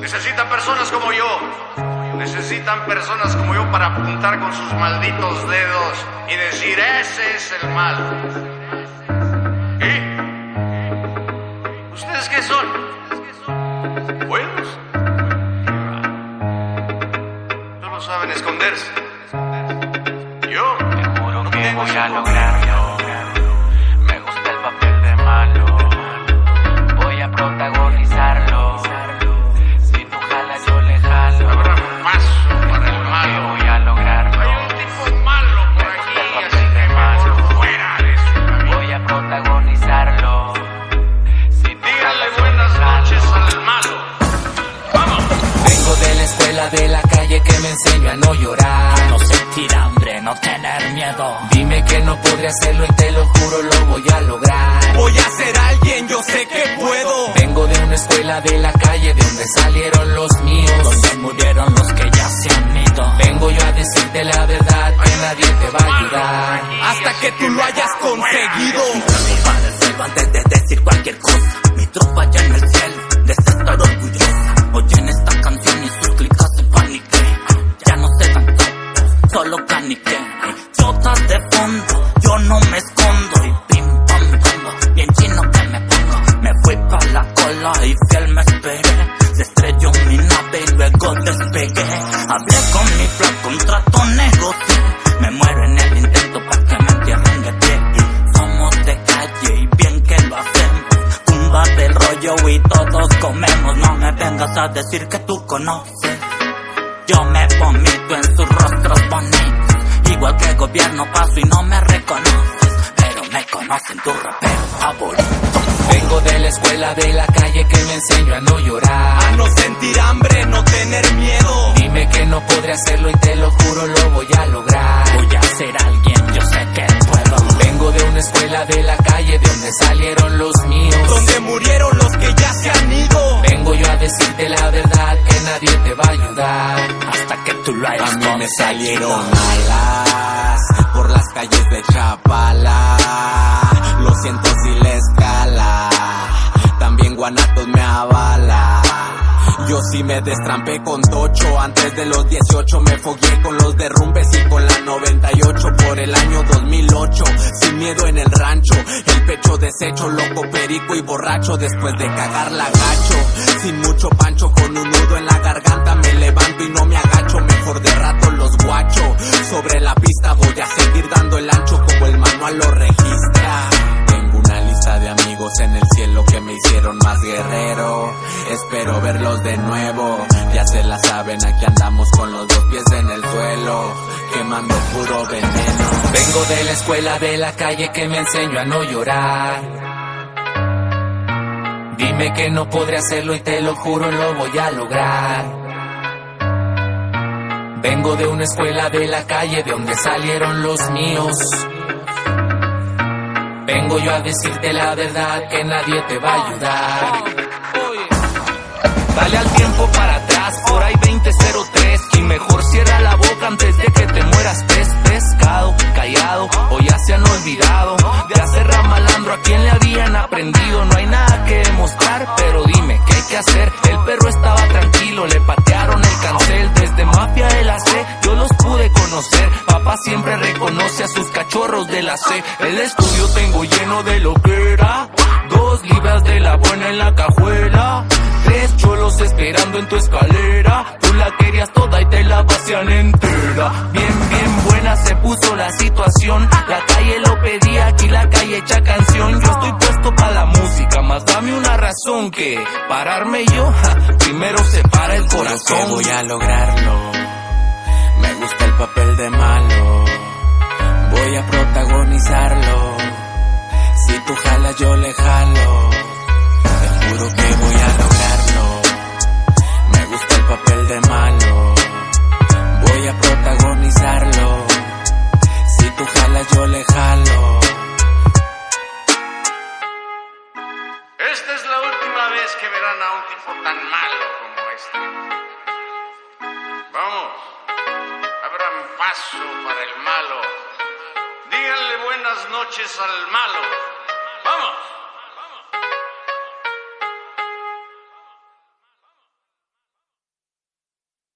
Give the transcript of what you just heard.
Necesitan personas como yo. Necesitan personas como yo para apuntar con sus malditos dedos y decir, ese es el mal. ¿Y? ¿Ustedes qué son? ¿Buenos? Solo saben esconderse. Yo no voy a ese escuela de la calle que me enseña a no llorar. No sentir hambre, no tener miedo. Dime que no podré hacerlo y te lo juro lo voy a lograr. Voy a ser alguien, yo sé que puedo. Vengo de una escuela de la calle de donde salieron los míos. Donde murieron los que ya se han ido. Vengo yo a decirte la verdad que nadie te va a ayudar. Hasta que tú lo hayas conseguido. Del cielo antes de decir cualquier cosa. Mi tropa ya en el cielo, de estar orgullosa. Todos comemos. No me vengas a decir que tú conoces. Yo me vomito en sus rostros bonitos. Igual que gobierno paso y no me reconoces. Pero me conocen tu rapero favorito. Vengo de la escuela de la calle que me enseña a no A llorar. no sentir hambre, no tener miedo. Dime que no podré hacerlo y te lo juro lo voy a lograr. Voy a ser alguien, yo sé que puedo. Vengo de una escuela de la calle de donde salieron los míos. A mí me salieron alas me destrampé con Tocho. Antes de los 18 me fogué con los derrumbes y con la 98 por el año 2008. Sin miedo en el rancho, el pecho deshecho, loco, perico y borracho. Después de cagar la gacho, sin mucho pancho, con un nudo en la garganta me levanto y no me agacho. Mejor de rato los guacho. Sobre la pista voy a seguir dando el ancho como el manual lo registra. Amigos en el cielo que me hicieron más guerrero. Espero verlos de nuevo. Ya se la saben, aquí andamos con los dos pies en el suelo, quemando puro veneno. Vengo de la escuela de la calle que me enseña a no llorar. Dime que no podré hacerlo y te lo juro lo voy a lograr. Vengo de una escuela de la calle de donde salieron los míos. Vengo yo a decirte la verdad que nadie te va a ayudar. Dale al tiempo para se han olvidado. De hacer ramalandro a quien le habían aprendido No hay nada que demostrar, pero dime, ¿qué hay que hacer? El perro estaba tranquilo, le patearon el cancel. Desde Mafia de la C, yo los pude conocer. Papá siempre reconoce a sus cachorros de la C. El estudio tengo lleno de lo que era. Dos libras de la buena en la cajuela. Tres cholos esperando en tu escalera. Puso la situación. La calle lo pedía, aquí la calle echa canción. Yo estoy puesto para la música, más dame una razón que pararme yo. ja, primero se para el que corazón. voy a lograrlo. Me gusta el papel de malo. Voy a protagonizarlo. Si tú jalas, yo le jalo. A un tipo tan malo como este. Vamos, abran paso para el malo. Díganle buenas noches al malo. Vamos.